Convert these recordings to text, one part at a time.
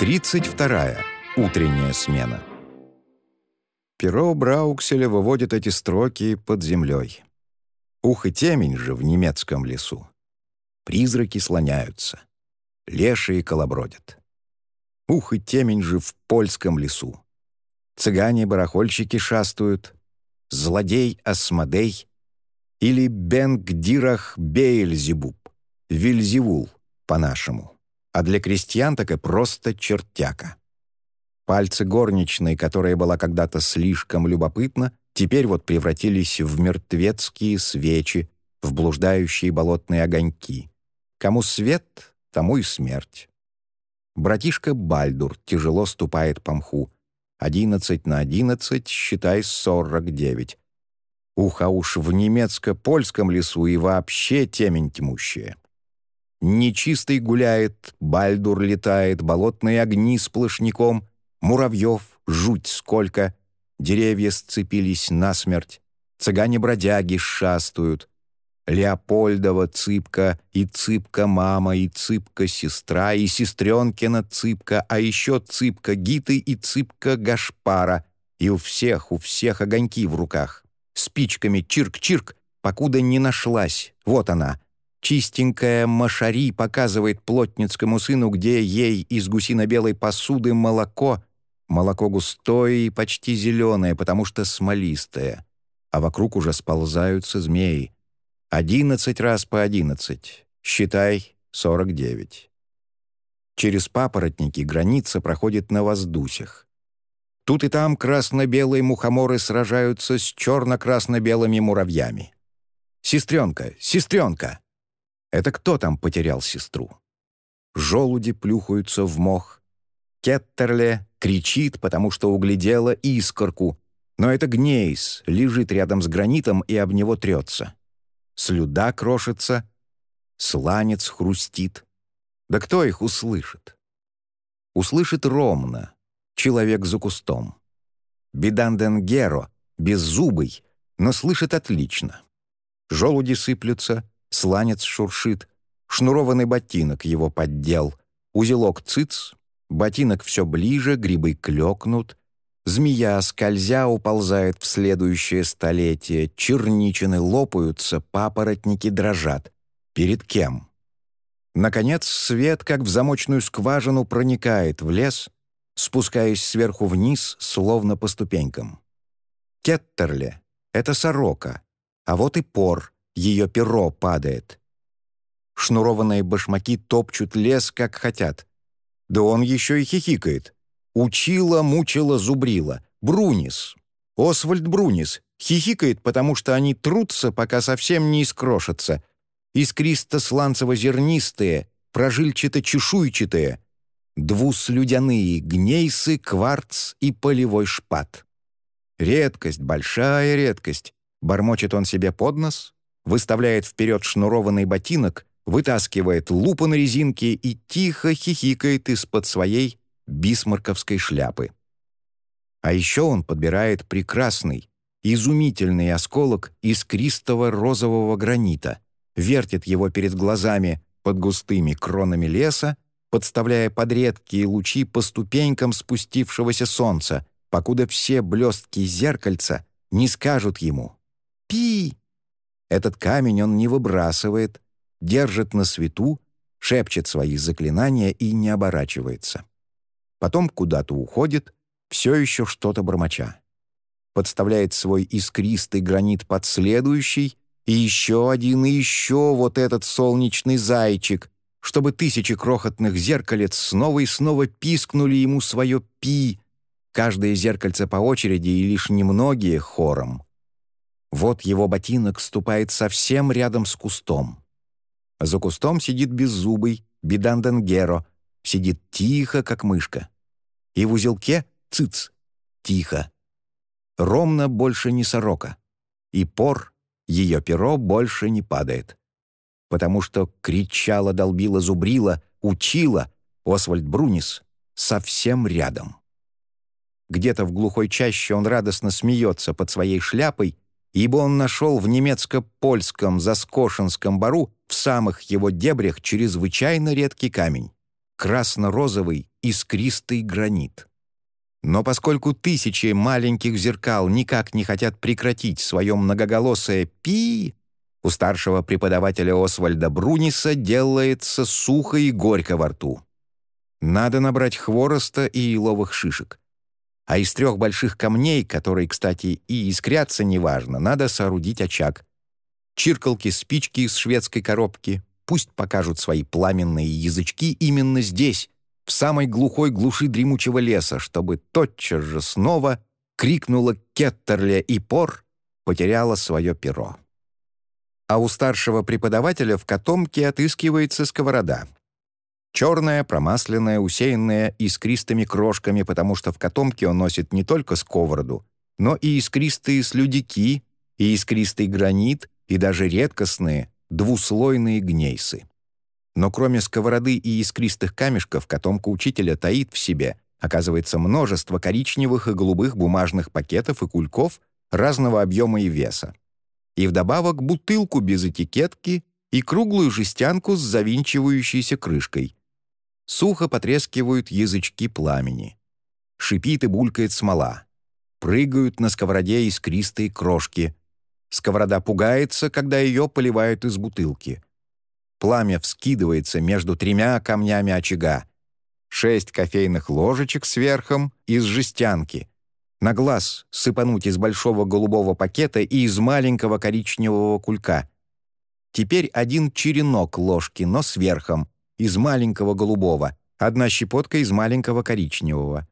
32. Утренняя смена. Перо Браукселя выводит эти строки под землей. Ух и темень же в немецком лесу. Призраки слоняются. Лешие колобродят. Ух и темень же в польском лесу. Цыгане-барахольщики шастают. Злодей Асмодей или Бенгдирах Бейльзебуб, Вильзевул по-нашему а для крестьян так и просто чертяка. Пальцы горничной, которая была когда-то слишком любопытна, теперь вот превратились в мертвецкие свечи, в блуждающие болотные огоньки. Кому свет, тому и смерть. Братишка Бальдур тяжело ступает по мху. Одиннадцать на одиннадцать, считай, сорок девять. Ух, уж в немецко-польском лесу и вообще темень тьмущая. Нечистый гуляет, бальдур летает, болотные огни сплошняком, муравьев, жуть сколько, деревья сцепились насмерть, цыгане-бродяги шастают, Леопольдова цыпка, и цыпка мама, и цыпка сестра, и сестренкина цыпка, а еще цыпка Гиты и цыпка Гашпара, и у всех, у всех огоньки в руках. Спичками чирк-чирк, покуда не нашлась, вот она — Чистенькая Машари показывает плотницкому сыну, где ей из гусино-белой посуды молоко. Молоко густое и почти зеленое, потому что смолистое. А вокруг уже сползаются змеи. Одиннадцать раз по одиннадцать. Считай, сорок девять. Через папоротники граница проходит на воздусях. Тут и там красно-белые мухоморы сражаются с черно-красно-белыми муравьями. «Сестренка! Сестренка!» Это кто там потерял сестру? Желуди плюхаются в мох. Кеттерле кричит, потому что углядела искорку, но это Гнейс лежит рядом с гранитом и об него трется. Слюда крошится, сланец хрустит. Да кто их услышит? Услышит ровно, человек за кустом. Беданденгеро, беззубый, но слышит отлично. Желуди сыплются, сланец шуршит, шнурованный ботинок его поддел, узелок цыц, ботинок все ближе, грибы клекнут, змея, скользя, уползает в следующее столетие, черничины лопаются, папоротники дрожат. Перед кем? Наконец, свет, как в замочную скважину, проникает в лес, спускаясь сверху вниз, словно по ступенькам. Кеттерле — это сорока, а вот и пор — ее перо падает. Шнурованные башмаки топчут лес, как хотят. Да он еще и хихикает. Учила, мучила, зубрила. Брунис. Освальд Брунис. Хихикает, потому что они трутся, пока совсем не искрошатся. Искристо-сланцево-зернистые, прожильчато-чешуйчатые. Двуслюдяные гнейсы, кварц и полевой шпат. Редкость, большая редкость. Бормочет он себе под нос, выставляет вперед шнурованный ботинок, вытаскивает лупу на резинке и тихо хихикает из-под своей бисмарковской шляпы. А еще он подбирает прекрасный, изумительный осколок искристого розового гранита, вертит его перед глазами под густыми кронами леса, подставляя под редкие лучи по ступенькам спустившегося солнца, покуда все блестки зеркальца не скажут ему «Пи!» Этот камень он не выбрасывает, держит на свету, шепчет свои заклинания и не оборачивается. Потом куда-то уходит, все еще что-то бормоча. Подставляет свой искристый гранит под следующий, и еще один, и еще вот этот солнечный зайчик, чтобы тысячи крохотных зеркалец снова и снова пискнули ему свое «пи», каждое зеркальце по очереди и лишь немногие хором. Вот его ботинок ступает совсем рядом с кустом. За кустом сидит беззубый Биданденгеро, сидит тихо, как мышка. И в узелке — цыц, тихо. Ромно больше не сорока. И пор, ее перо больше не падает. Потому что кричала, долбила, зубрила, учила Освальд Брунис совсем рядом. Где-то в глухой чаще он радостно смеется под своей шляпой ибо он нашел в немецко-польском Заскошенском бару в самых его дебрях чрезвычайно редкий камень. красно-розовый искристый гранит. Но поскольку тысячи маленьких зеркал никак не хотят прекратить свое многоголосое «пи», у старшего преподавателя Освальда Бруниса делается сухо и горько во рту. Надо набрать хвороста и еловых шишек. А из трех больших камней, которые, кстати, и искрятся неважно, надо соорудить очаг. Чиркалки, спички из шведской коробки, пусть покажут свои пламенные язычки именно здесь, в самой глухой глуши дремучего леса, чтобы тотчас же снова крикнула Кеттерле и Пор, потеряла свое перо. А у старшего преподавателя в котомке отыскивается сковорода. Черная, промасленная, усеянная искристыми крошками, потому что в котомке он носит не только сковороду, но и искристые слюдяки, и искристый гранит, и даже редкостные двуслойные гнейсы. Но кроме сковороды и искристых камешков, котомка учителя таит в себе, оказывается, множество коричневых и голубых бумажных пакетов и кульков разного объема и веса. И вдобавок бутылку без этикетки и круглую жестянку с завинчивающейся крышкой. Сухо потрескивают язычки пламени. Шипит и булькает смола. Прыгают на сковороде искристые крошки. Сковорода пугается, когда ее поливают из бутылки — Пламя вскидывается между тремя камнями очага. Шесть кофейных ложечек сверхом из жестянки. На глаз сыпануть из большого голубого пакета и из маленького коричневого кулька. Теперь один черенок ложки, но сверхом, из маленького голубого, одна щепотка из маленького коричневого.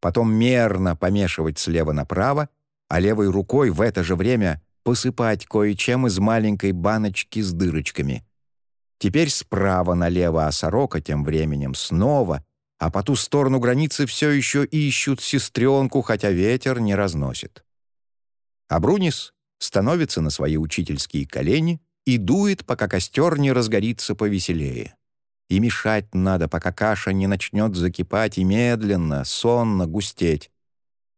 Потом мерно помешивать слева направо, а левой рукой в это же время посыпать кое-чем из маленькой баночки с дырочками — Теперь справа налево, а сорока тем временем снова, а по ту сторону границы все еще ищут сестренку, хотя ветер не разносит. А Брунис становится на свои учительские колени и дует, пока костер не разгорится повеселее. И мешать надо, пока каша не начнет закипать и медленно, сонно густеть.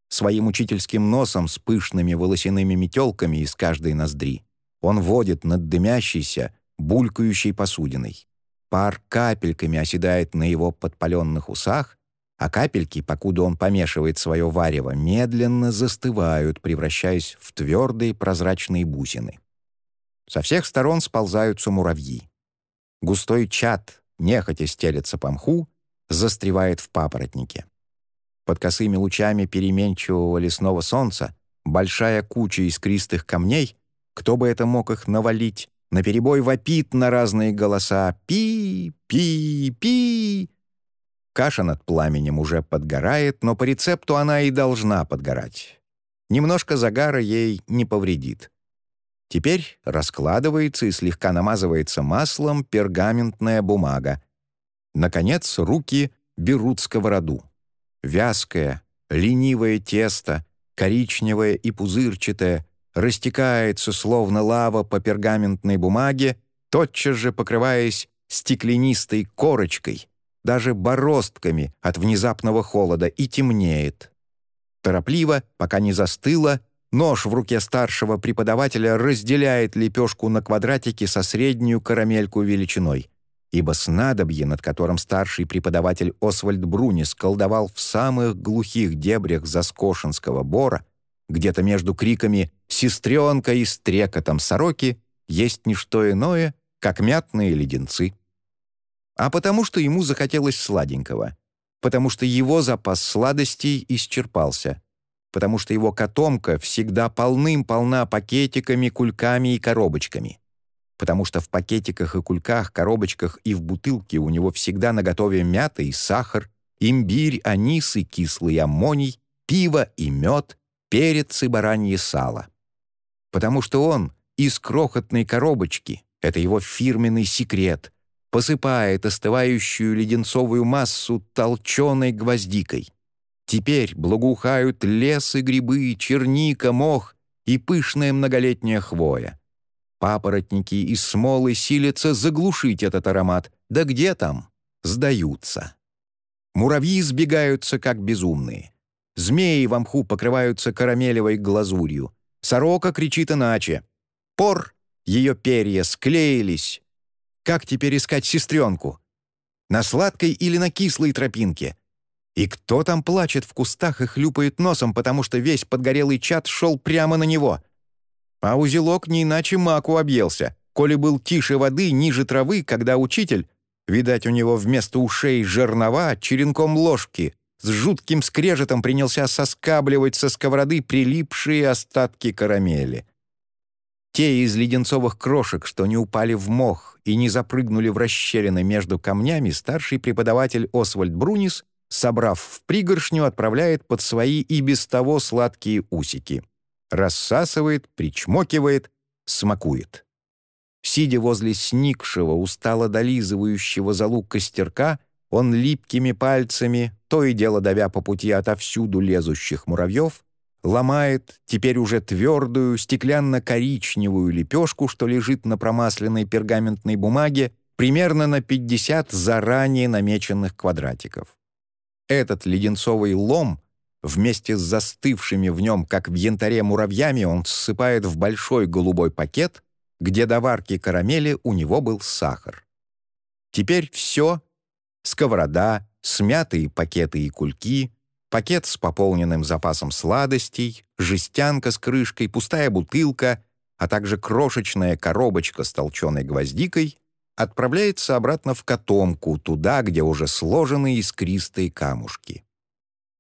Своим учительским носом с пышными волосяными метелками из каждой ноздри он водит над дымящейся, булькающей посудиной. Пар капельками оседает на его подпаленных усах, а капельки, покуда он помешивает свое варево, медленно застывают, превращаясь в твердые прозрачные бусины. Со всех сторон сползаются муравьи. Густой чад, нехотя стелется по мху, застревает в папоротнике. Под косыми лучами переменчивого лесного солнца большая куча искристых камней, кто бы это мог их навалить, наперебой вопит на разные голоса «пи, пи, пи». Каша над пламенем уже подгорает, но по рецепту она и должна подгорать. Немножко загара ей не повредит. Теперь раскладывается и слегка намазывается маслом пергаментная бумага. Наконец, руки берут сковороду. Вязкое, ленивое тесто, коричневое и пузырчатое, растекается, словно лава по пергаментной бумаге, тотчас же покрываясь стеклянистой корочкой, даже бороздками от внезапного холода, и темнеет. Торопливо, пока не застыло, нож в руке старшего преподавателя разделяет лепешку на квадратики со среднюю карамельку величиной, ибо снадобье, над которым старший преподаватель Освальд Брунис колдовал в самых глухих дебрях Заскошенского бора, где-то между криками «сестренка» и стрекотом сороки есть не что иное, как мятные леденцы. А потому что ему захотелось сладенького, потому что его запас сладостей исчерпался, потому что его котомка всегда полным-полна пакетиками, кульками и коробочками, потому что в пакетиках и кульках, коробочках и в бутылке у него всегда наготове мята и сахар, имбирь, анис и кислый аммоний, пиво и мед, перец и баранье сало. Потому что он из крохотной коробочки, это его фирменный секрет, посыпает остывающую леденцовую массу толченой гвоздикой. Теперь благоухают лес и грибы, черника, мох и пышная многолетняя хвоя. Папоротники из смолы силятся заглушить этот аромат. Да где там? Сдаются. Муравьи сбегаются, как безумные. Змеи в мху покрываются карамелевой глазурью. Сорока кричит иначе. Пор, ее перья склеились. Как теперь искать сестренку? На сладкой или на кислой тропинке? И кто там плачет в кустах и хлюпает носом, потому что весь подгорелый чад шел прямо на него? А узелок не иначе маку объелся, коли был тише воды, ниже травы, когда учитель, видать, у него вместо ушей жернова, черенком ложки, с жутким скрежетом принялся соскабливать со сковороды прилипшие остатки карамели. Те из леденцовых крошек, что не упали в мох и не запрыгнули в расщелины между камнями, старший преподаватель Освальд Брунис, собрав в пригоршню, отправляет под свои и без того сладкие усики. Рассасывает, причмокивает, смакует. Сидя возле сникшего, устало долизывающего залуг костерка, он липкими пальцами, то и дело давя по пути отовсюду лезущих муравьев, ломает теперь уже твердую стеклянно-коричневую лепешку, что лежит на промасленной пергаментной бумаге, примерно на 50 заранее намеченных квадратиков. Этот леденцовый лом вместе с застывшими в нем, как в янтаре муравьями, он ссыпает в большой голубой пакет, где до варки карамели у него был сахар. Теперь все — сковорода, смятые пакеты и кульки — пакет с пополненным запасом сладостей, жестянка с крышкой, пустая бутылка, а также крошечная коробочка с толченой гвоздикой отправляется обратно в котомку, туда, где уже сложены искристые камушки.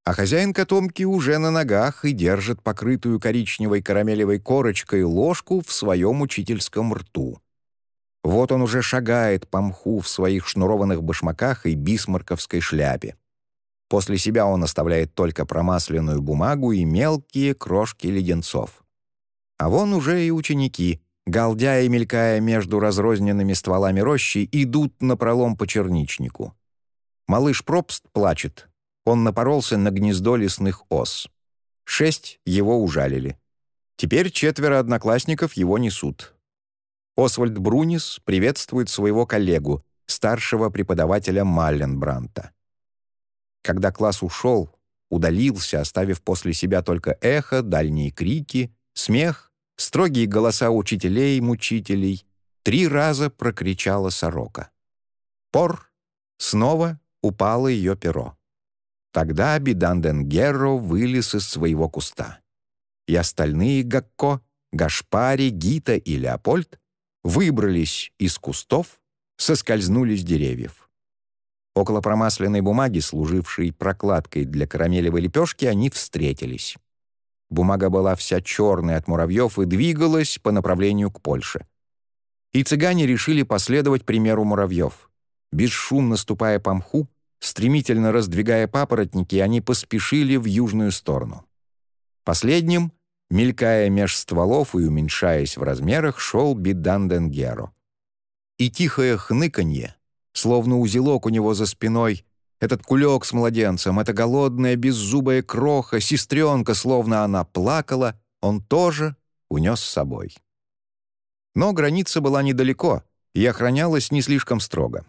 А хозяин котомки уже на ногах и держит покрытую коричневой карамелевой корочкой ложку в своем учительском рту. Вот он уже шагает по мху в своих шнурованных башмаках и бисмарковской шляпе. После себя он оставляет только промасленную бумагу и мелкие крошки леденцов. А вон уже и ученики, галдя и мелькая между разрозненными стволами рощи, идут на пролом по черничнику. Малыш Пропст плачет. Он напоролся на гнездо лесных ос. Шесть его ужалили. Теперь четверо одноклассников его несут. Освальд Брунис приветствует своего коллегу, старшего преподавателя Малленбранта. Когда класс ушел, удалился, оставив после себя только эхо, дальние крики, смех, строгие голоса учителей и мучителей, три раза прокричала сорока. Пор! Снова упало ее перо. Тогда Биданденгерро вылез из своего куста. И остальные Гакко, Гашпари, Гита и Леопольд выбрались из кустов, соскользнули с деревьев. Около промасленной бумаги, служившей прокладкой для карамелевой лепешки, они встретились. Бумага была вся черная от муравьев и двигалась по направлению к Польше. И цыгане решили последовать примеру муравьев. Бесшумно ступая по мху, стремительно раздвигая папоротники, они поспешили в южную сторону. Последним, мелькая меж стволов и уменьшаясь в размерах, шел Биданденгеро. И тихое хныканье, словно узелок у него за спиной. Этот кулек с младенцем, эта голодная беззубая кроха, сестренка, словно она плакала, он тоже унес с собой. Но граница была недалеко и охранялась не слишком строго.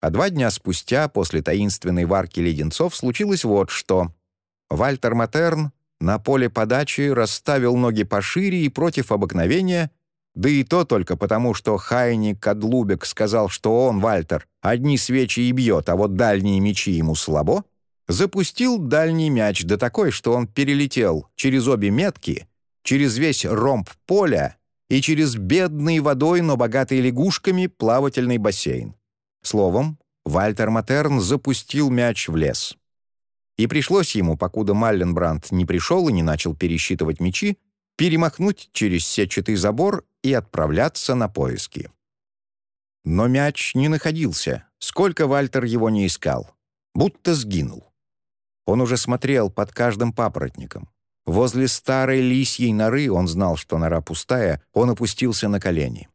А два дня спустя, после таинственной варки леденцов, случилось вот что. Вальтер Матерн на поле подачи расставил ноги пошире и против обыкновения да и то только потому, что Хайни Кадлубек сказал, что он, Вальтер, одни свечи и бьет, а вот дальние мечи ему слабо, запустил дальний мяч, да такой, что он перелетел через обе метки, через весь ромб поля и через бедный водой, но богатый лягушками плавательный бассейн. Словом, Вальтер Матерн запустил мяч в лес. И пришлось ему, покуда Малленбранд не пришел и не начал пересчитывать мячи, перемахнуть через сетчатый забор и отправляться на поиски. Но мяч не находился, сколько Вальтер его не искал. Будто сгинул. Он уже смотрел под каждым папоротником. Возле старой лисьей норы он знал, что нора пустая, он опустился на колени.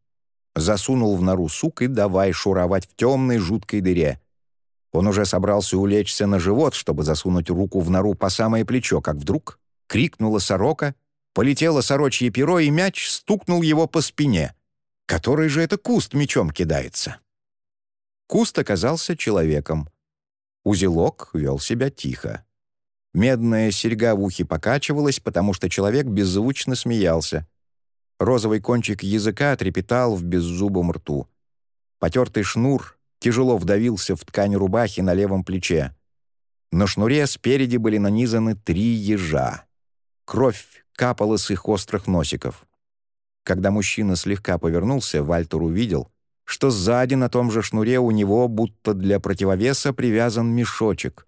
Засунул в нору сук и давай шуровать в темной жуткой дыре. Он уже собрался улечься на живот, чтобы засунуть руку в нору по самое плечо, как вдруг крикнула сорока — Полетело сорочье перо, и мяч стукнул его по спине. Который же это куст мечом кидается? Куст оказался человеком. Узелок вел себя тихо. Медная серьга в ухе покачивалась, потому что человек беззвучно смеялся. Розовый кончик языка трепетал в беззубом рту. Потертый шнур тяжело вдавился в ткань рубахи на левом плече. На шнуре спереди были нанизаны три ежа. Кровь капала с их острых носиков. Когда мужчина слегка повернулся, Вальтер увидел, что сзади на том же шнуре у него, будто для противовеса, привязан мешочек.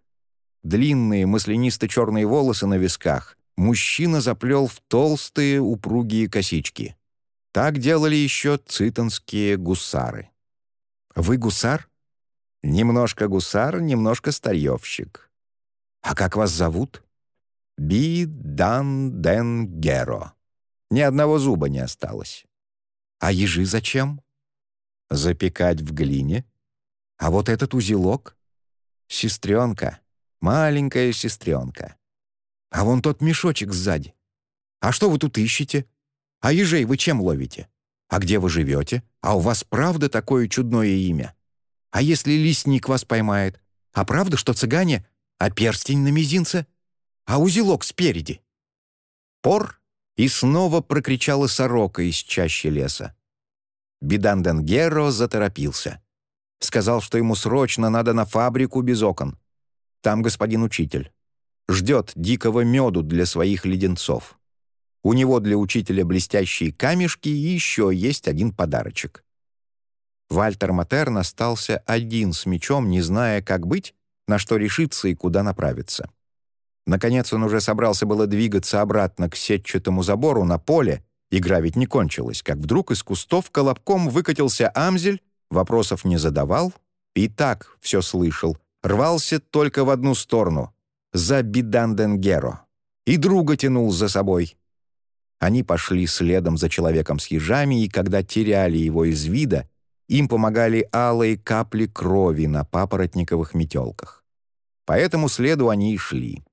Длинные маслянисто-черные волосы на висках мужчина заплел в толстые упругие косички. Так делали еще цитонские гусары. «Вы гусар?» «Немножко гусар, немножко старьевщик». «А как вас зовут?» «Би Дан Ден Геро». Ни одного зуба не осталось. «А ежи зачем?» «Запекать в глине». «А вот этот узелок?» «Сестренка, маленькая сестренка». «А вон тот мешочек сзади. А что вы тут ищете? А ежей вы чем ловите? А где вы живете? А у вас правда такое чудное имя? А если лесник вас поймает? А правда, что цыгане? А перстень на мизинце? А узелок спереди?» Пор и снова прокричала сорока из чащи леса. Биданденгеро заторопился. Сказал, что ему срочно надо на фабрику без окон. Там господин учитель. Ждет дикого меду для своих леденцов. У него для учителя блестящие камешки и еще есть один подарочек. Вальтер Матерн остался один с мечом, не зная, как быть, на что решиться и куда направиться. Наконец он уже собрался было двигаться обратно к сетчатому забору на поле, игра ведь не кончилась, как вдруг из кустов колобком выкатился Амзель, вопросов не задавал, и так все слышал, рвался только в одну сторону, за Биданденгеро, и друга тянул за собой. Они пошли следом за человеком с ежами, и когда теряли его из вида, им помогали алые капли крови на папоротниковых метелках. По этому следу они и шли.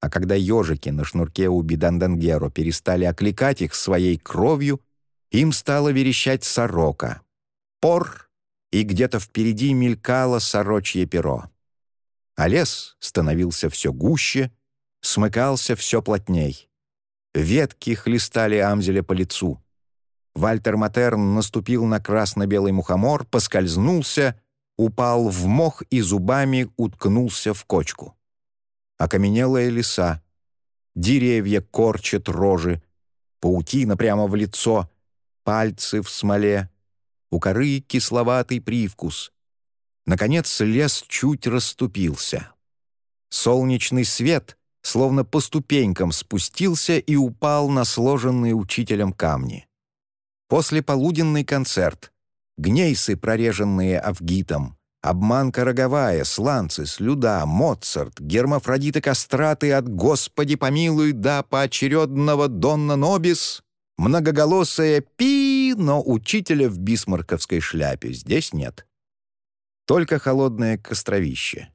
А когда ежики на шнурке у Бидандангеро перестали окликать их своей кровью, им стала верещать сорока. Пор, и где-то впереди мелькало сорочье перо. А лес становился все гуще, смыкался все плотней. Ветки хлестали Амзеля по лицу. Вальтер Матерн наступил на красно-белый мухомор, поскользнулся, упал в мох и зубами уткнулся в кочку окаменелая леса, деревья корчат рожи, паутина прямо в лицо, пальцы в смоле, у коры кисловатый привкус. Наконец лес чуть расступился. Солнечный свет словно по ступенькам спустился и упал на сложенные учителем камни. После полуденный концерт, гнейсы, прореженные авгитом, Обманка роговая, сланцы, слюда, Моцарт, гермафродиты кастраты от «Господи помилуй» до поочередного «Донна Нобис», многоголосая «Пи», но учителя в бисмарковской шляпе здесь нет. Только холодное костровище.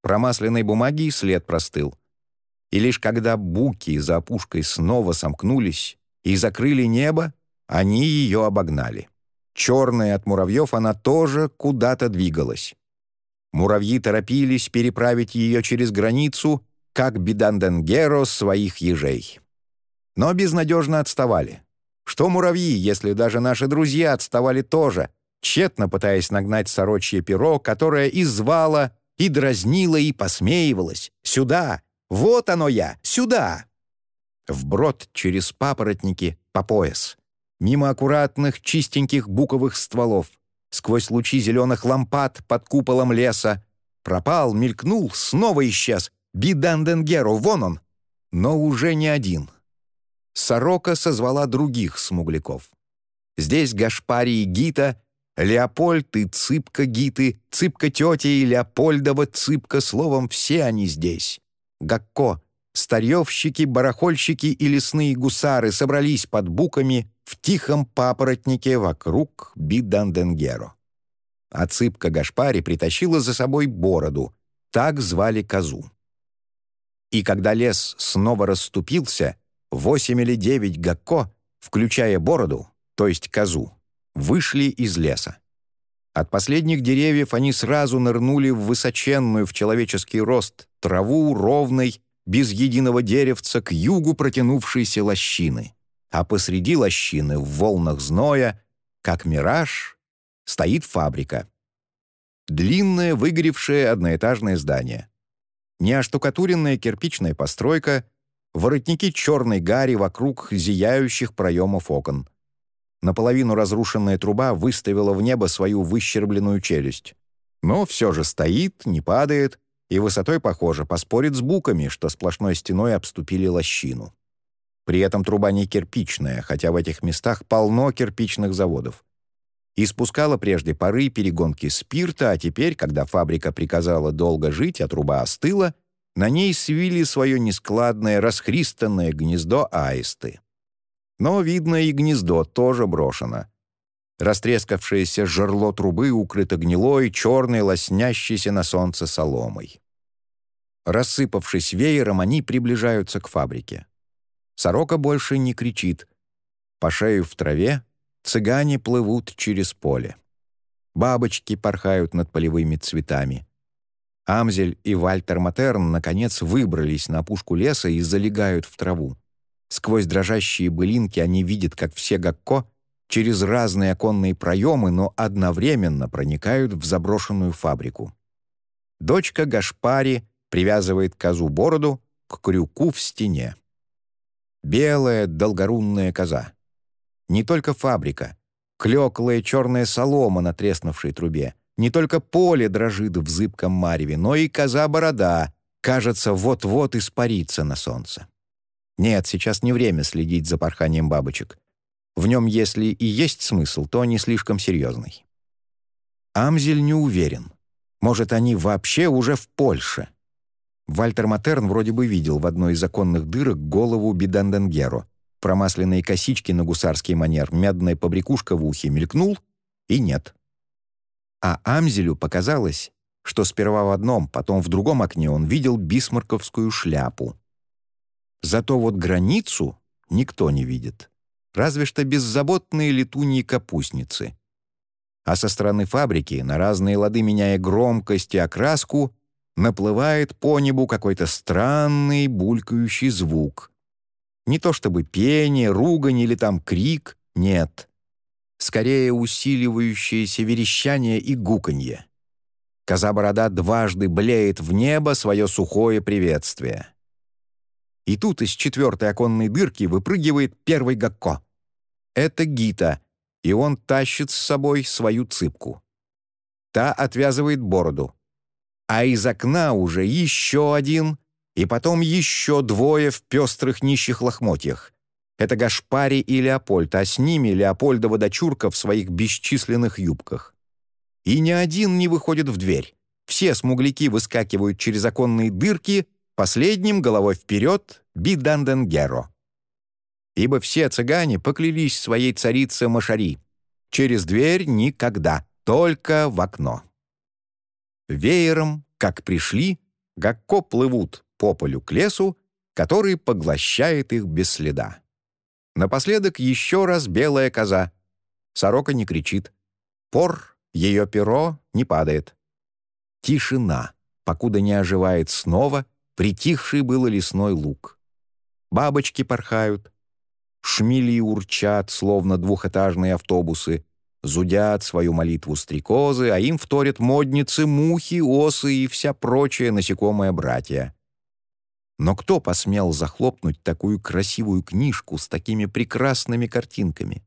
Промасленной бумаги след простыл. И лишь когда буки за опушкой снова сомкнулись и закрыли небо, они ее обогнали. Черная от муравьев, она тоже куда-то двигалась. Муравьи торопились переправить ее через границу, как Биданденгеро своих ежей. Но безнадежно отставали. Что муравьи, если даже наши друзья отставали тоже, тщетно пытаясь нагнать сорочье перо, которое и звало, и дразнило, и посмеивалось. «Сюда! Вот оно я! Сюда!» Вброд через папоротники по пояс мимо аккуратных чистеньких буковых стволов, сквозь лучи зеленых лампад под куполом леса. Пропал, мелькнул, снова исчез. Биданденгеро, вон он! Но уже не один. Сорока созвала других смугляков. Здесь Гашпари и Гита, Леопольд и Цыпка Гиты, Цыпка тетя и Леопольдова Цыпка, словом, все они здесь. Гакко, старьевщики, барахольщики и лесные гусары собрались под буками в тихом папоротнике вокруг Биданденгеро. А цыпка Гашпари притащила за собой бороду, так звали козу. И когда лес снова расступился, восемь или девять гакко, включая бороду, то есть козу, вышли из леса. От последних деревьев они сразу нырнули в высоченную в человеческий рост траву ровной, без единого деревца к югу протянувшейся лощины а посреди лощины в волнах зноя, как мираж, стоит фабрика. Длинное, выгоревшее одноэтажное здание. Неоштукатуренная кирпичная постройка, воротники черной гари вокруг зияющих проемов окон. Наполовину разрушенная труба выставила в небо свою выщербленную челюсть. Но все же стоит, не падает и высотой, похоже, поспорит с буками, что сплошной стеной обступили лощину. При этом труба не кирпичная, хотя в этих местах полно кирпичных заводов. Испускала прежде пары перегонки спирта, а теперь, когда фабрика приказала долго жить, а труба остыла, на ней свили свое нескладное, расхристанное гнездо аисты. Но, видно, и гнездо тоже брошено. Растрескавшееся жерло трубы укрыто гнилой, черной, лоснящейся на солнце соломой. Рассыпавшись веером, они приближаются к фабрике. Сорока больше не кричит. По шею в траве цыгане плывут через поле. Бабочки порхают над полевыми цветами. Амзель и Вальтер Матерн наконец выбрались на опушку леса и залегают в траву. Сквозь дрожащие былинки они видят, как все Гакко через разные оконные проемы, но одновременно проникают в заброшенную фабрику. Дочка Гашпари привязывает козу бороду к крюку в стене. Белая долгорунная коза. Не только фабрика, клеклая черная солома на треснувшей трубе, не только поле дрожит в зыбком мареве, но и коза-борода, кажется, вот-вот испарится на солнце. Нет, сейчас не время следить за порханием бабочек. В нем, если и есть смысл, то не слишком серьезный. Амзель не уверен. Может, они вообще уже в Польше. Вальтер Матерн вроде бы видел в одной из законных дырок голову Биданденгеро. Промасленные косички на гусарский манер, медная побрякушка в ухе мелькнул, и нет. А Амзелю показалось, что сперва в одном, потом в другом окне он видел бисмарковскую шляпу. Зато вот границу никто не видит. Разве что беззаботные летуньи-капустницы. А со стороны фабрики, на разные лады меняя громкость и окраску, наплывает по небу какой-то странный булькающий звук. Не то чтобы пение, ругань или там крик, нет. Скорее усиливающееся верещание и гуканье. Коза-борода дважды блеет в небо свое сухое приветствие. И тут из четвертой оконной дырки выпрыгивает первый Гакко. Это Гита, и он тащит с собой свою цыпку. Та отвязывает бороду а из окна уже еще один, и потом еще двое в пестрых нищих лохмотьях. Это Гашпари и Леопольд, а с ними Леопольдова дочурка в своих бесчисленных юбках. И ни один не выходит в дверь. Все смугляки выскакивают через оконные дырки, последним головой вперед Биданденгеро. Ибо все цыгане поклялись своей царице Машари. Через дверь никогда, только в окно. Веером, как пришли, гакко плывут по полю к лесу, который поглощает их без следа. Напоследок еще раз белая коза. Сорока не кричит. Пор, ее перо не падает. Тишина, покуда не оживает снова притихший было лесной луг. Бабочки порхают, шмели урчат, словно двухэтажные автобусы, Зудят свою молитву стрекозы, а им вторят модницы, мухи, осы и вся прочая насекомая братья. Но кто посмел захлопнуть такую красивую книжку с такими прекрасными картинками?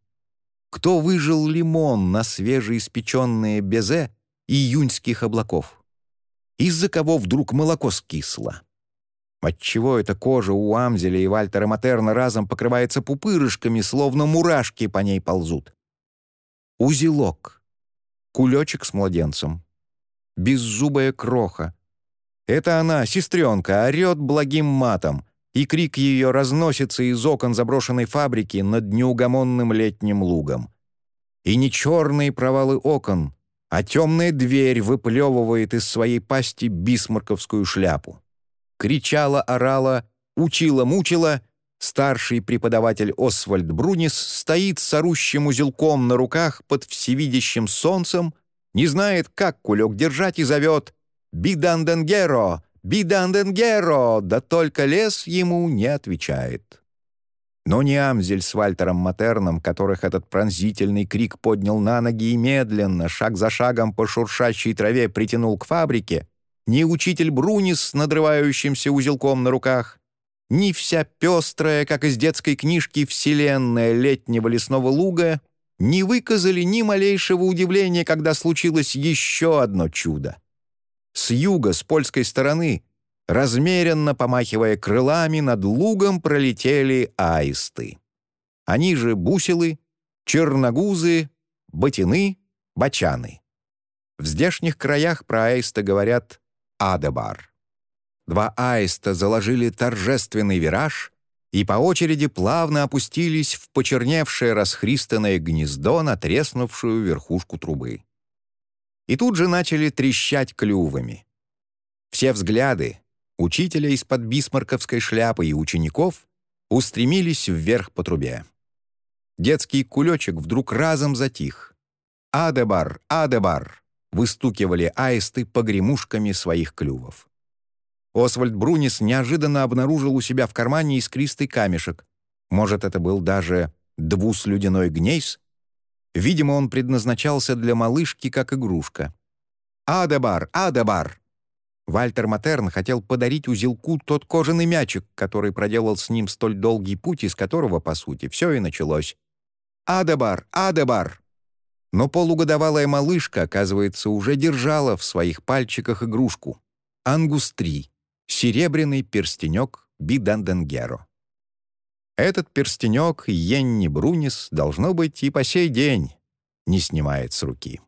Кто выжил лимон на свежеиспеченные безе июньских облаков? Из-за кого вдруг молоко скисло? Отчего эта кожа у Амзеля и Вальтера Матерна разом покрывается пупырышками, словно мурашки по ней ползут? Узелок. Кулечек с младенцем. Беззубая кроха. Это она, сестренка, орет благим матом, и крик ее разносится из окон заброшенной фабрики над неугомонным летним лугом. И не черные провалы окон, а темная дверь выплевывает из своей пасти бисмарковскую шляпу. Кричала, орала, учила-мучила — Старший преподаватель Освальд Брунис стоит с орущим узелком на руках под всевидящим солнцем, не знает, как кулек держать и зовет «Биданденгеро! Биданденгеро!» да только лес ему не отвечает. Но ни Амзель с Вальтером Матерном, которых этот пронзительный крик поднял на ноги и медленно, шаг за шагом по шуршащей траве притянул к фабрике, ни учитель Брунис с надрывающимся узелком на руках, ни вся пестрая, как из детской книжки, вселенная летнего лесного луга не выказали ни малейшего удивления, когда случилось еще одно чудо. С юга, с польской стороны, размеренно помахивая крылами, над лугом пролетели аисты. Они же бусилы, черногузы, ботины, бочаны. В здешних краях про аиста говорят «адебар». Два аиста заложили торжественный вираж и по очереди плавно опустились в почерневшее расхристанное гнездо на треснувшую верхушку трубы. И тут же начали трещать клювами. Все взгляды, учителя из-под бисмарковской шляпы и учеников, устремились вверх по трубе. Детский кулечек вдруг разом затих. «Адебар! Адебар!» Выстукивали аисты погремушками своих клювов. Освальд Брунис неожиданно обнаружил у себя в кармане искристый камешек. Может, это был даже двуслюдяной гнейс? Видимо, он предназначался для малышки как игрушка. «Адебар! Адебар!» Вальтер Матерн хотел подарить узелку тот кожаный мячик, который проделал с ним столь долгий путь, из которого, по сути, все и началось. «Адебар! Адебар!» Но полугодовалая малышка, оказывается, уже держала в своих пальчиках игрушку. «Ангус-3» серебряный перстенек Биданденгеро. Этот перстенек Йенни Брунис, должно быть, и по сей день не снимает с руки.